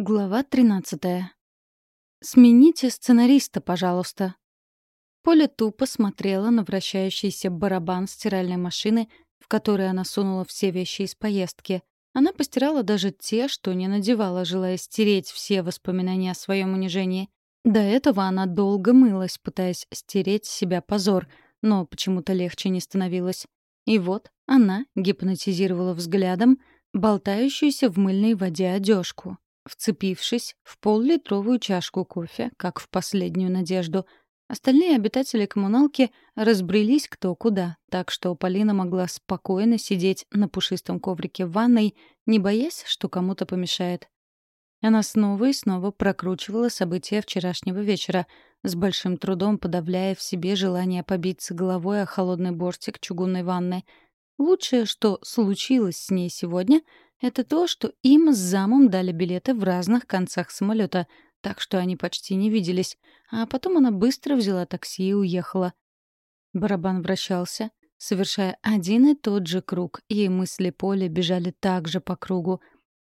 Глава 13. «Смените сценариста, пожалуйста». Поля тупо смотрела на вращающийся барабан стиральной машины, в который она сунула все вещи из поездки. Она постирала даже те, что не надевала, желая стереть все воспоминания о своем унижении. До этого она долго мылась, пытаясь стереть с себя позор, но почему-то легче не становилось. И вот она гипнотизировала взглядом болтающуюся в мыльной воде одежку вцепившись в поллитровую чашку кофе, как в последнюю надежду. Остальные обитатели коммуналки разбрелись кто куда, так что Полина могла спокойно сидеть на пушистом коврике в ванной, не боясь, что кому-то помешает. Она снова и снова прокручивала события вчерашнего вечера, с большим трудом подавляя в себе желание побиться головой о холодный бортик чугунной ванны. Лучшее, что случилось с ней сегодня — это то, что им с замом дали билеты в разных концах самолета, так что они почти не виделись, а потом она быстро взяла такси и уехала. Барабан вращался, совершая один и тот же круг, и мысли Поля бежали также по кругу.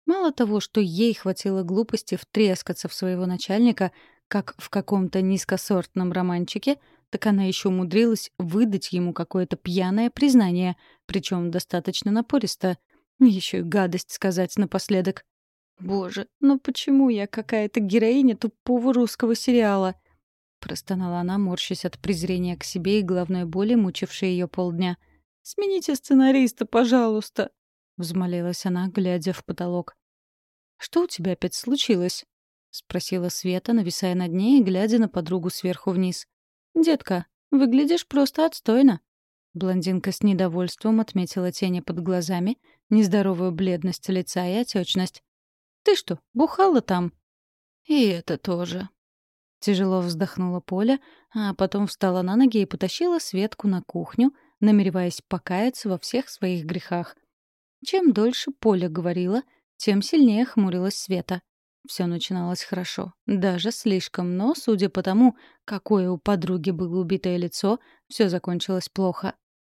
Мало того, что ей хватило глупости втрескаться в своего начальника, как в каком-то низкосортном романчике, так она еще умудрилась выдать ему какое-то пьяное признание, причем достаточно напористо — еще и гадость сказать напоследок. «Боже, ну почему я какая-то героиня тупого русского сериала?» Простонала она, морщась от презрения к себе и головной боли, мучившей ее полдня. «Смените сценариста, пожалуйста!» — взмолилась она, глядя в потолок. «Что у тебя опять случилось?» — спросила Света, нависая над ней и глядя на подругу сверху вниз. «Детка, выглядишь просто отстойно». Блондинка с недовольством отметила тени под глазами, нездоровую бледность лица и отечность. «Ты что, бухала там?» «И это тоже». Тяжело вздохнула Поля, а потом встала на ноги и потащила Светку на кухню, намереваясь покаяться во всех своих грехах. Чем дольше Поля говорила, тем сильнее хмурилась Света. Все начиналось хорошо, даже слишком, но, судя по тому, какое у подруги было убитое лицо, все закончилось плохо.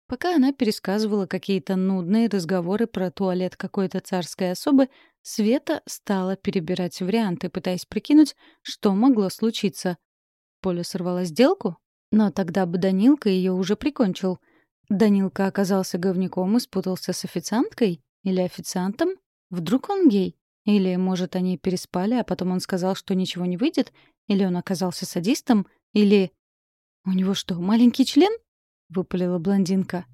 Пока она пересказывала какие-то нудные разговоры про туалет какой-то царской особы, Света стала перебирать варианты, пытаясь прикинуть, что могло случиться. Поля сорвала сделку? Но тогда бы Данилка ее уже прикончил. Данилка оказался говняком и спутался с официанткой? Или официантом? Вдруг он гей? Или, может, они переспали, а потом он сказал, что ничего не выйдет? Или он оказался садистом? Или... У него что, маленький член? — выпалила блондинка.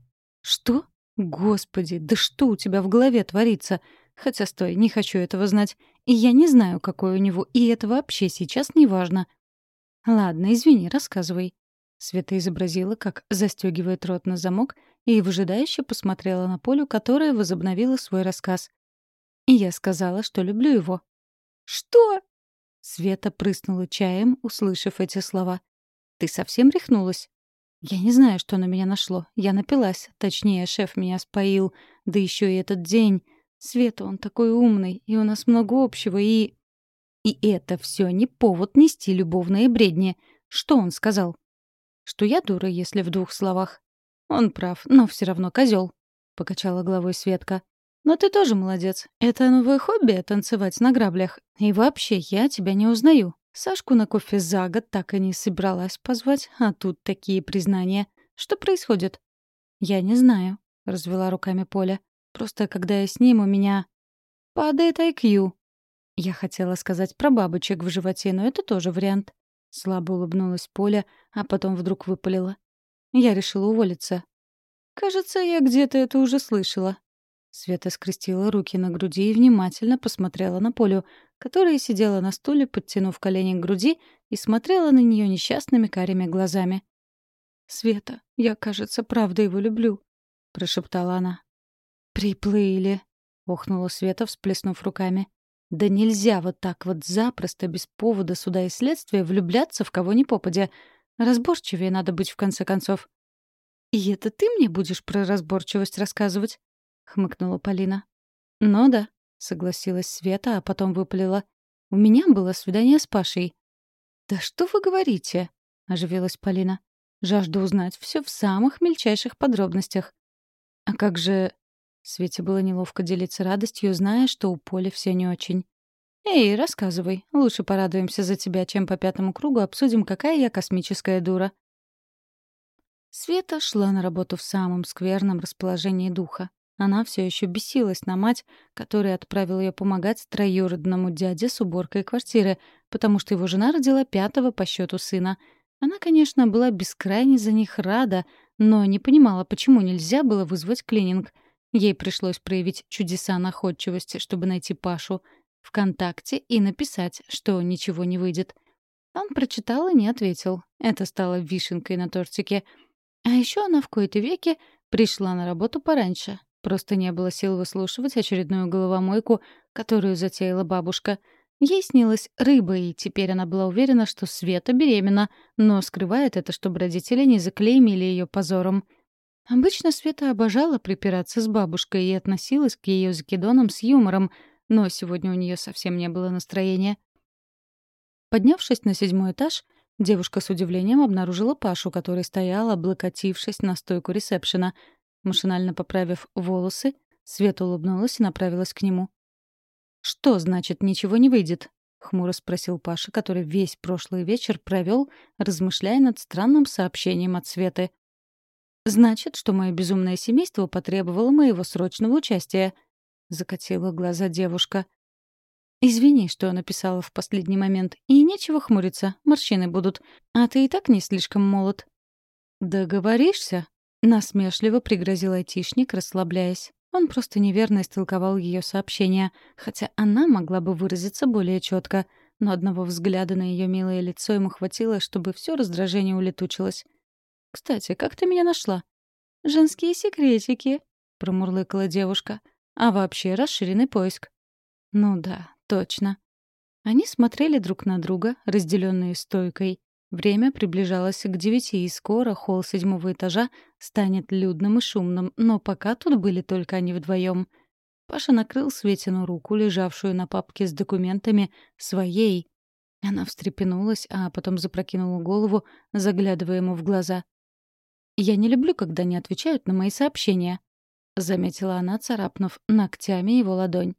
«Что? Господи, да что у тебя в голове творится? Хотя, стой, не хочу этого знать. И я не знаю, какой у него, и это вообще сейчас не важно». «Ладно, извини, рассказывай». Света изобразила, как застегивает рот на замок, и выжидающе посмотрела на Полю, которая возобновила свой рассказ. И я сказала, что люблю его. «Что?» Света прыснула чаем, услышав эти слова. «Ты совсем рехнулась?» Я не знаю, что на меня нашло. Я напилась. Точнее, шеф меня споил. Да еще и этот день. Света, он такой умный, и у нас много общего, и... И это все не повод нести любовные бредни. Что он сказал? Что я дура, если в двух словах. Он прав, но все равно козел. покачала головой Светка. Но ты тоже молодец. Это новое хобби — танцевать на граблях. И вообще, я тебя не узнаю. Сашку на кофе за год так и не собралась позвать, а тут такие признания. Что происходит? Я не знаю, развела руками Поля. Просто когда я с ним, у меня падает IQ. Я хотела сказать про бабочек в животе, но это тоже вариант. Слабо улыбнулась Поля, а потом вдруг выпалила. Я решила уволиться. Кажется, я где-то это уже слышала. Света скрестила руки на груди и внимательно посмотрела на Полю, которая сидела на стуле, подтянув колени к груди, и смотрела на нее несчастными карими глазами. «Света, я, кажется, правда его люблю», — прошептала она. «Приплыли», — охнула Света, всплеснув руками. «Да нельзя вот так вот запросто, без повода суда и следствия, влюбляться в кого ни попадя. Разборчивее надо быть, в конце концов». «И это ты мне будешь про разборчивость рассказывать?» — хмыкнула Полина. «Ну да», — согласилась Света, а потом выпалила. «У меня было свидание с Пашей». «Да что вы говорите?» — оживилась Полина. «Жажду узнать все в самых мельчайших подробностях». «А как же...» Свете было неловко делиться радостью, зная, что у Поли все не очень. «Эй, рассказывай. Лучше порадуемся за тебя, чем по пятому кругу обсудим, какая я космическая дура». Света шла на работу в самом скверном расположении духа. Она все еще бесилась на мать, которая отправила ее помогать троюродному дяде с уборкой квартиры, потому что его жена родила пятого по счету сына. Она, конечно, была бескрайне за них рада, но не понимала, почему нельзя было вызвать клининг. Ей пришлось проявить чудеса находчивости, чтобы найти Пашу ВКонтакте и написать, что ничего не выйдет. Он прочитал и не ответил. Это стало вишенкой на тортике. А еще она в кои-то веки пришла на работу пораньше, Просто не было сил выслушивать очередную головомойку, которую затеяла бабушка. Ей снилась рыба, и теперь она была уверена, что Света беременна, но скрывает это, чтобы родители не заклеймили ее позором. Обычно Света обожала припираться с бабушкой и относилась к ее закидонам с юмором, но сегодня у нее совсем не было настроения. Поднявшись на седьмой этаж, девушка с удивлением обнаружила Пашу, который стоял, облокотившись на стойку ресепшена — Машинально поправив волосы, Света улыбнулась и направилась к нему. «Что значит, ничего не выйдет?» — хмуро спросил Паша, который весь прошлый вечер провел, размышляя над странным сообщением от Светы. «Значит, что мое безумное семейство потребовало моего срочного участия», — закатила глаза девушка. «Извини, что написала в последний момент. И нечего хмуриться, морщины будут. А ты и так не слишком молод». «Договоришься?» Насмешливо пригрозил айтишник, расслабляясь. Он просто неверно истолковал ее сообщение, хотя она могла бы выразиться более четко, но одного взгляда на ее милое лицо ему хватило, чтобы все раздражение улетучилось. «Кстати, как ты меня нашла?» «Женские секретики», — промурлыкала девушка. «А вообще расширенный поиск». «Ну да, точно». Они смотрели друг на друга, разделенные стойкой. Время приближалось к девяти, и скоро холл седьмого этажа станет людным и шумным, но пока тут были только они вдвоем. Паша накрыл Светину руку, лежавшую на папке с документами, своей. Она встрепенулась, а потом запрокинула голову, заглядывая ему в глаза. «Я не люблю, когда не отвечают на мои сообщения», — заметила она, царапнув ногтями его ладонь.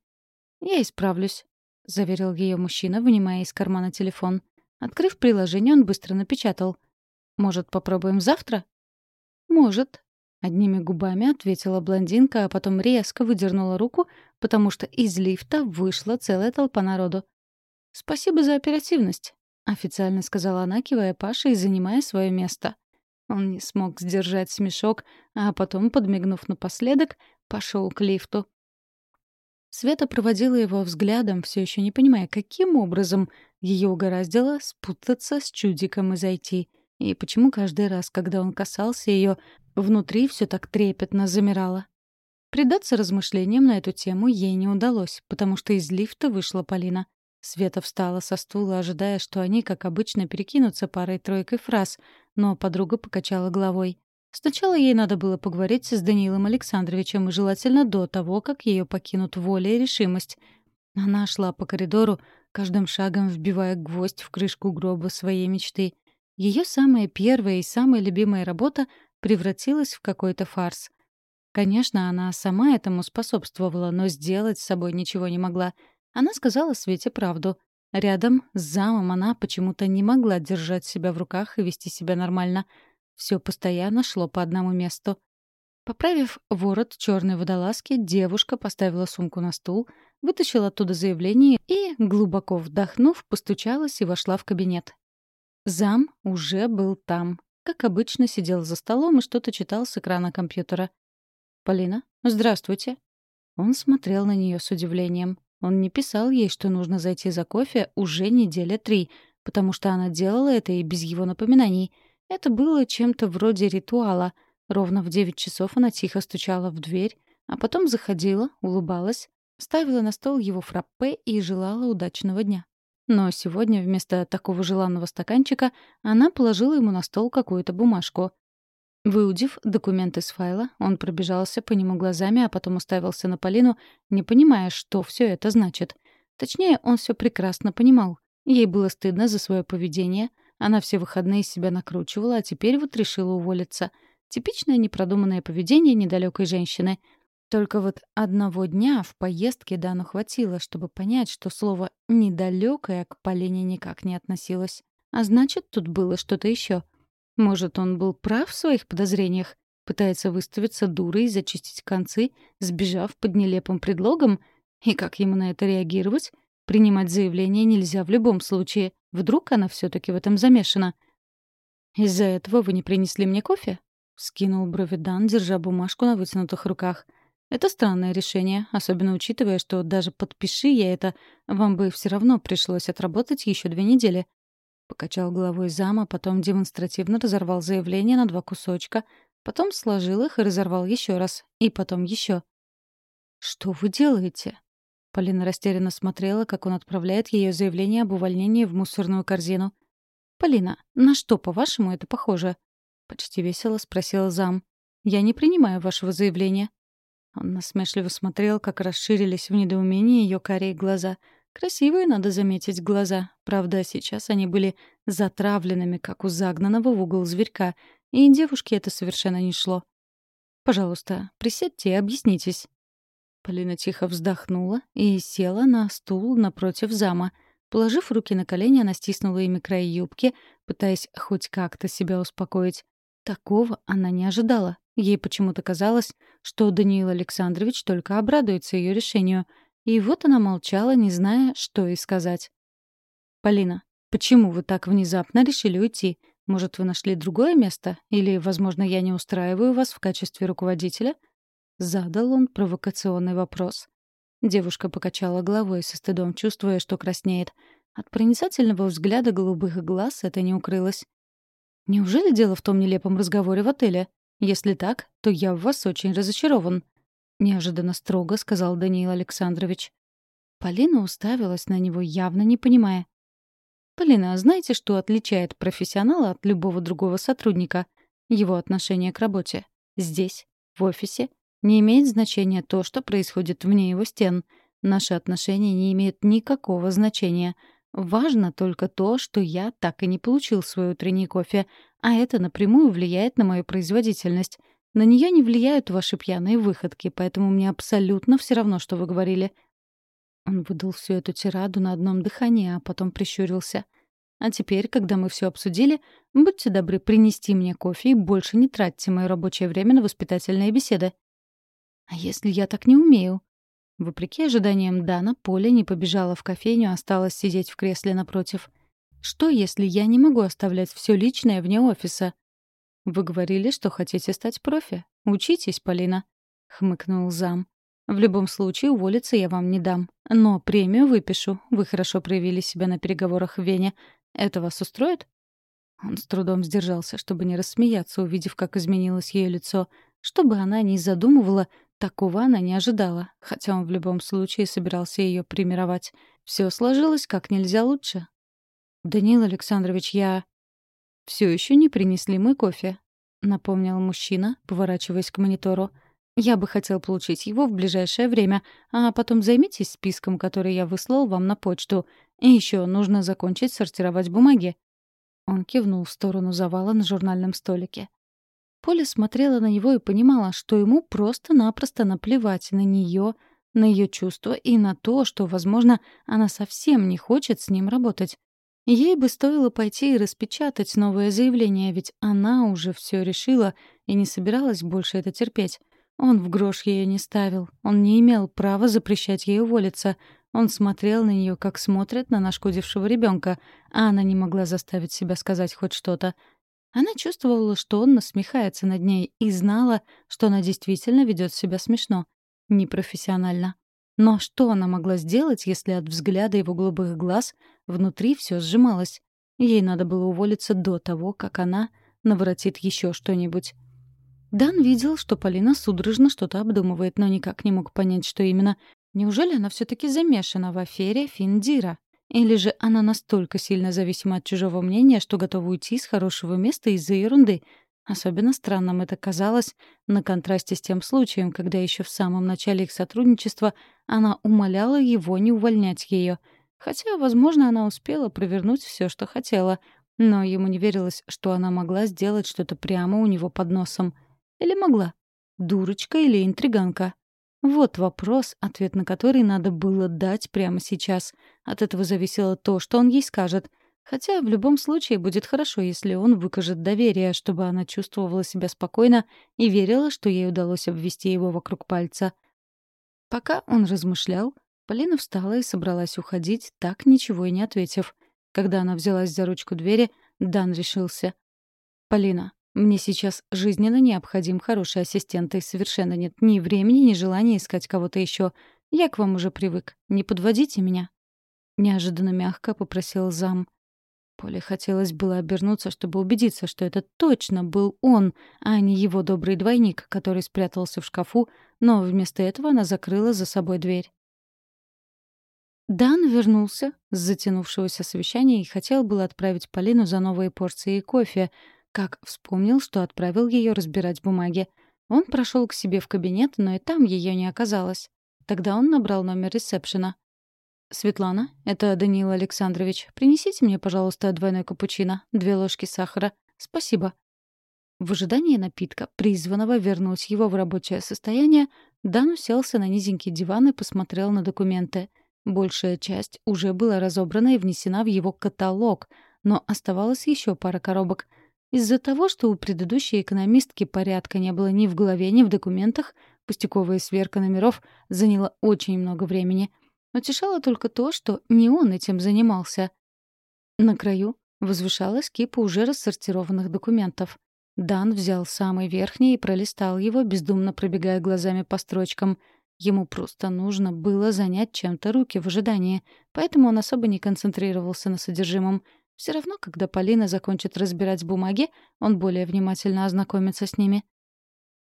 «Я исправлюсь», — заверил ее мужчина, вынимая из кармана телефон. Открыв приложение, он быстро напечатал. «Может, попробуем завтра?» «Может», — одними губами ответила блондинка, а потом резко выдернула руку, потому что из лифта вышла целая толпа народу. «Спасибо за оперативность», — официально сказала она, кивая Паше и занимая свое место. Он не смог сдержать смешок, а потом, подмигнув напоследок, пошел к лифту. Света проводила его взглядом, все еще не понимая, каким образом ее угораздило спутаться с чудиком и зайти. И почему каждый раз, когда он касался ее, внутри все так трепетно замирало. Предаться размышлениям на эту тему ей не удалось, потому что из лифта вышла Полина. Света встала со стула, ожидая, что они, как обычно, перекинутся парой-тройкой фраз, но подруга покачала головой. Сначала ей надо было поговорить с Даниилом Александровичем, и желательно до того, как ее покинут воля и решимость. Она шла по коридору, каждым шагом вбивая гвоздь в крышку гроба своей мечты. Ее самая первая и самая любимая работа превратилась в какой-то фарс. Конечно, она сама этому способствовала, но сделать с собой ничего не могла. Она сказала Свете правду. Рядом с замом она почему-то не могла держать себя в руках и вести себя нормально — все постоянно шло по одному месту. Поправив ворот черной водолазки, девушка поставила сумку на стул, вытащила оттуда заявление и, глубоко вдохнув, постучалась и вошла в кабинет. Зам уже был там. Как обычно, сидел за столом и что-то читал с экрана компьютера. «Полина, здравствуйте». Он смотрел на нее с удивлением. Он не писал ей, что нужно зайти за кофе уже неделя три, потому что она делала это и без его напоминаний — это было чем-то вроде ритуала. Ровно в девять часов она тихо стучала в дверь, а потом заходила, улыбалась, ставила на стол его фраппе и желала удачного дня. Но сегодня вместо такого желанного стаканчика она положила ему на стол какую-то бумажку. Выудив документ из файла, он пробежался по нему глазами, а потом уставился на Полину, не понимая, что все это значит. Точнее, он все прекрасно понимал. Ей было стыдно за свое поведение, она все выходные себя накручивала, а теперь вот решила уволиться. Типичное непродуманное поведение недалекой женщины. Только вот одного дня в поездке Дану хватило, чтобы понять, что слово «недалекое» к Полине никак не относилось. А значит, тут было что-то еще. Может, он был прав в своих подозрениях? Пытается выставиться дурой и зачистить концы, сбежав под нелепым предлогом? И как ему на это реагировать? Принимать заявление нельзя в любом случае. Вдруг она все таки в этом замешана. «Из-за этого вы не принесли мне кофе?» — скинул брови Дан, держа бумажку на вытянутых руках — это странное решение, особенно учитывая, что даже подпиши я это, вам бы все равно пришлось отработать еще две недели. Покачал головой зама, потом демонстративно разорвал заявление на два кусочка, потом сложил их и разорвал еще раз, и потом еще. «Что вы делаете?» Полина растерянно смотрела, как он отправляет ее заявление об увольнении в мусорную корзину. «Полина, на что, по-вашему, это похоже?» Почти весело спросила зам. «Я не принимаю вашего заявления». Он насмешливо смотрел, как расширились в недоумении ее карие глаза. Красивые, надо заметить, глаза. Правда, сейчас они были затравленными, как у загнанного в угол зверька, и девушке это совершенно не шло. «Пожалуйста, присядьте и объяснитесь». Полина тихо вздохнула и села на стул напротив зама. Положив руки на колени, она стиснула ими край юбки, пытаясь хоть как-то себя успокоить. Такого она не ожидала. Ей почему-то казалось, что Даниил Александрович только обрадуется ее решению. И вот она молчала, не зная, что ей сказать. «Полина, почему вы так внезапно решили уйти? Может, вы нашли другое место? Или, возможно, я не устраиваю вас в качестве руководителя?» Задал он провокационный вопрос. Девушка покачала головой со стыдом, чувствуя, что краснеет. От проницательного взгляда голубых глаз это не укрылось. «Неужели дело в том нелепом разговоре в отеле?» Если так, то я в вас очень разочарован», — неожиданно строго сказал Даниил Александрович. Полина уставилась на него, явно не понимая. «Полина, а знаете, что отличает профессионала от любого другого сотрудника? Его отношение к работе. Здесь, в офисе, не имеет значения то, что происходит вне его стен. Наши отношения не имеют никакого значения. Важно только то, что я так и не получил свой утренний кофе, а это напрямую влияет на мою производительность. На нее не влияют ваши пьяные выходки, поэтому мне абсолютно все равно, что вы говорили». Он выдал всю эту тираду на одном дыхании, а потом прищурился. «А теперь, когда мы все обсудили, будьте добры принести мне кофе и больше не тратьте мое рабочее время на воспитательные беседы». «А если я так не умею?» Вопреки ожиданиям Дана, Поля не побежала в кофейню, а осталась сидеть в кресле напротив. Что, если я не могу оставлять все личное вне офиса? Вы говорили, что хотите стать профи. Учитесь, Полина, хмыкнул зам. В любом случае уволиться я вам не дам, но премию выпишу. Вы хорошо проявили себя на переговорах в Вене. Это вас устроит? Он с трудом сдержался, чтобы не рассмеяться, увидев, как изменилось ее лицо. Чтобы она не задумывала, такого она не ожидала, хотя он в любом случае собирался ее примировать. Все сложилось как нельзя лучше. «Даниил Александрович, я...» «Все еще не принесли мой кофе», — напомнил мужчина, поворачиваясь к монитору. «Я бы хотел получить его в ближайшее время, а потом займитесь списком, который я выслал вам на почту. И еще нужно закончить сортировать бумаги». Он кивнул в сторону завала на журнальном столике. Поля смотрела на него и понимала, что ему просто-напросто наплевать на нее, на ее чувства и на то, что, возможно, она совсем не хочет с ним работать. Ей бы стоило пойти и распечатать новое заявление, ведь она уже все решила и не собиралась больше это терпеть. Он в грош ее не ставил, он не имел права запрещать ей уволиться. Он смотрел на нее, как смотрят на нашкодившего ребенка, а она не могла заставить себя сказать хоть что-то. Она чувствовала, что он насмехается над ней, и знала, что она действительно ведет себя смешно, непрофессионально. Но что она могла сделать, если от взгляда его голубых глаз внутри все сжималось? Ей надо было уволиться до того, как она наворотит еще что-нибудь. Дан видел, что Полина судорожно что-то обдумывает, но никак не мог понять, что именно. Неужели она все таки замешана в афере Финдира? Или же она настолько сильно зависима от чужого мнения, что готова уйти с хорошего места из-за ерунды — Особенно странным это казалось на контрасте с тем случаем, когда еще в самом начале их сотрудничества она умоляла его не увольнять ее. Хотя, возможно, она успела провернуть все, что хотела, но ему не верилось, что она могла сделать что-то прямо у него под носом. Или могла? Дурочка или интриганка? Вот вопрос, ответ на который надо было дать прямо сейчас. От этого зависело то, что он ей скажет. Хотя в любом случае будет хорошо, если он выкажет доверие, чтобы она чувствовала себя спокойно и верила, что ей удалось обвести его вокруг пальца. Пока он размышлял, Полина встала и собралась уходить, так ничего и не ответив. Когда она взялась за ручку двери, Дан решился. «Полина, мне сейчас жизненно необходим хороший ассистент, и совершенно нет ни времени, ни желания искать кого-то еще. Я к вам уже привык. Не подводите меня». Неожиданно мягко попросил зам. Поле хотелось было обернуться, чтобы убедиться, что это точно был он, а не его добрый двойник, который спрятался в шкафу, но вместо этого она закрыла за собой дверь. Дан вернулся с затянувшегося совещания и хотел было отправить Полину за новые порции кофе, как вспомнил, что отправил ее разбирать бумаги. Он прошел к себе в кабинет, но и там ее не оказалось. Тогда он набрал номер ресепшена. «Светлана, это Даниил Александрович. Принесите мне, пожалуйста, двойной капучино, две ложки сахара. Спасибо». В ожидании напитка, призванного вернуть его в рабочее состояние, Дан уселся на низенький диван и посмотрел на документы. Большая часть уже была разобрана и внесена в его каталог, но оставалась еще пара коробок. Из-за того, что у предыдущей экономистки порядка не было ни в голове, ни в документах, пустяковая сверка номеров заняла очень много времени — Утешало только то, что не он этим занимался. На краю возвышалась кипа уже рассортированных документов. Дан взял самый верхний и пролистал его, бездумно пробегая глазами по строчкам. Ему просто нужно было занять чем-то руки в ожидании, поэтому он особо не концентрировался на содержимом. Все равно, когда Полина закончит разбирать бумаги, он более внимательно ознакомится с ними.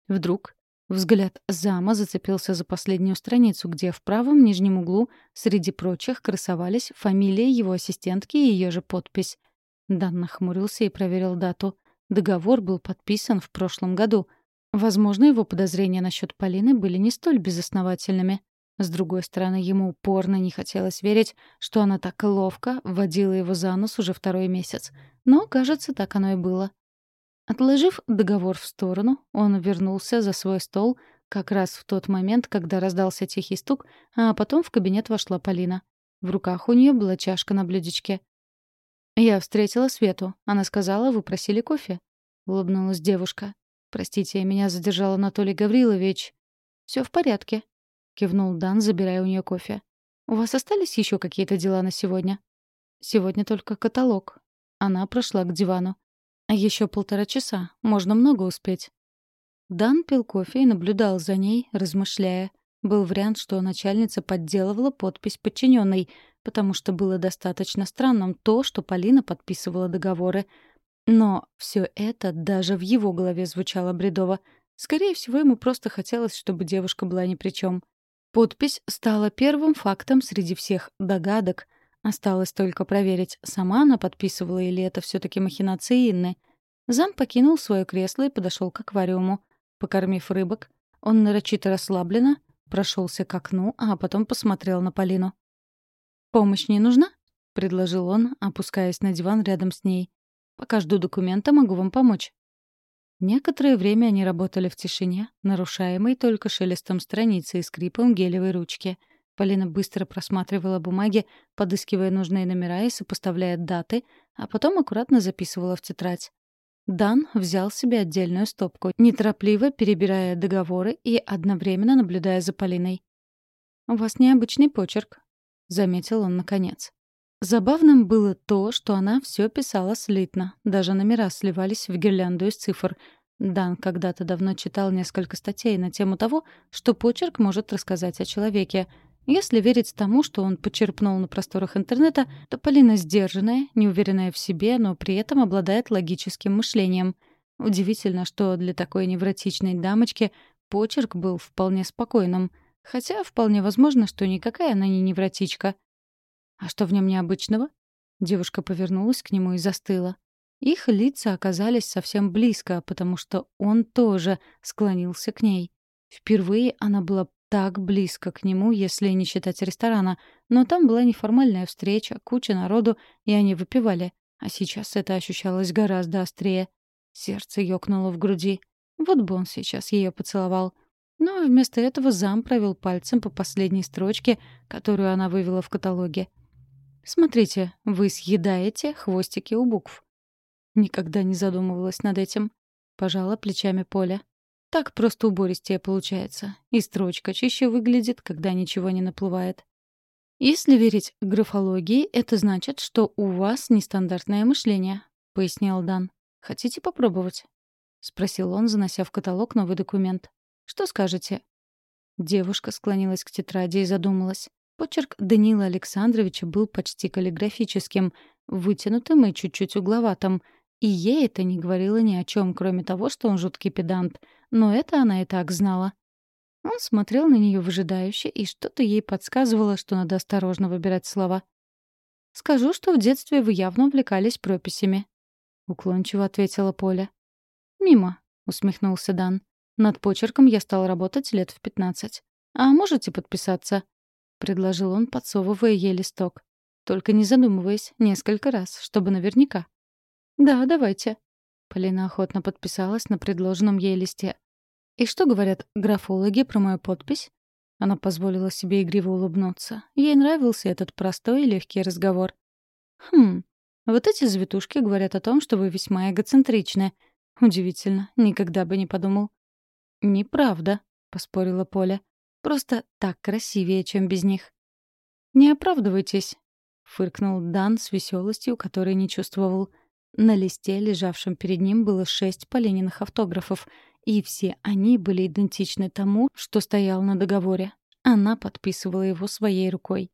Вдруг Взгляд зама зацепился за последнюю страницу, где в правом нижнем углу среди прочих красовались фамилия его ассистентки и ее же подпись. Дан нахмурился и проверил дату. Договор был подписан в прошлом году. Возможно, его подозрения насчет Полины были не столь безосновательными. С другой стороны, ему упорно не хотелось верить, что она так ловко водила его за нос уже второй месяц. Но, кажется, так оно и было. Отложив договор в сторону, он вернулся за свой стол как раз в тот момент, когда раздался тихий стук, а потом в кабинет вошла Полина. В руках у нее была чашка на блюдечке. «Я встретила Свету. Она сказала, вы просили кофе». Улыбнулась девушка. «Простите, меня задержал Анатолий Гаврилович». Все в порядке», — кивнул Дан, забирая у нее кофе. «У вас остались еще какие-то дела на сегодня?» «Сегодня только каталог». Она прошла к дивану. Еще полтора часа. Можно много успеть. Дан пил кофе и наблюдал за ней, размышляя. Был вариант, что начальница подделывала подпись подчиненной, потому что было достаточно странным то, что Полина подписывала договоры. Но все это даже в его голове звучало бредово. Скорее всего, ему просто хотелось, чтобы девушка была ни при чем. Подпись стала первым фактом среди всех догадок — Осталось только проверить, сама она подписывала или это все таки махинации Инны. Зам покинул свое кресло и подошел к аквариуму. Покормив рыбок, он нарочито расслабленно прошелся к окну, а потом посмотрел на Полину. «Помощь не нужна?» — предложил он, опускаясь на диван рядом с ней. «Пока жду документа, могу вам помочь». Некоторое время они работали в тишине, нарушаемой только шелестом страницы и скрипом гелевой ручки — Полина быстро просматривала бумаги, подыскивая нужные номера и сопоставляя даты, а потом аккуратно записывала в тетрадь. Дан взял себе отдельную стопку, неторопливо перебирая договоры и одновременно наблюдая за Полиной. «У вас необычный почерк», — заметил он наконец. Забавным было то, что она все писала слитно, даже номера сливались в гирлянду из цифр. Дан когда-то давно читал несколько статей на тему того, что почерк может рассказать о человеке — если верить тому, что он почерпнул на просторах интернета, то Полина сдержанная, неуверенная в себе, но при этом обладает логическим мышлением. Удивительно, что для такой невротичной дамочки почерк был вполне спокойным. Хотя вполне возможно, что никакая она не невротичка. А что в нем необычного? Девушка повернулась к нему и застыла. Их лица оказались совсем близко, потому что он тоже склонился к ней. Впервые она была так близко к нему, если не считать ресторана. Но там была неформальная встреча, куча народу, и они выпивали. А сейчас это ощущалось гораздо острее. Сердце ёкнуло в груди. Вот бы он сейчас ее поцеловал. Но вместо этого зам провел пальцем по последней строчке, которую она вывела в каталоге. «Смотрите, вы съедаете хвостики у букв». Никогда не задумывалась над этим. Пожала плечами Поля. Так просто убористее получается. И строчка чище выглядит, когда ничего не наплывает. Если верить графологии, это значит, что у вас нестандартное мышление, пояснил Дан. Хотите попробовать? спросил он, занося в каталог новый документ. Что скажете? Девушка склонилась к тетради и задумалась. Почерк Даниила Александровича был почти каллиграфическим, вытянутым и чуть-чуть угловатым, и ей это не говорило ни о чем, кроме того, что он жуткий педант. Но это она и так знала. Он смотрел на нее выжидающе, и что-то ей подсказывало, что надо осторожно выбирать слова. «Скажу, что в детстве вы явно увлекались прописями», — уклончиво ответила Поля. «Мимо», — усмехнулся Дан. Над почерком я стал работать лет в пятнадцать. А можете подписаться?» — предложил он, подсовывая ей листок. Только не задумываясь, несколько раз, чтобы наверняка. «Да, давайте». Полина охотно подписалась на предложенном ей листе. «И что говорят графологи про мою подпись?» Она позволила себе игриво улыбнуться. Ей нравился этот простой и легкий разговор. «Хм, вот эти завитушки говорят о том, что вы весьма эгоцентричны. Удивительно, никогда бы не подумал. «Неправда», — поспорила Поля. «Просто так красивее, чем без них». «Не оправдывайтесь», — фыркнул Дан с веселостью, которой не чувствовал. На листе, лежавшем перед ним, было шесть Полениных автографов, и все они были идентичны тому, что стоял на договоре. Она подписывала его своей рукой.